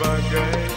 Berbantu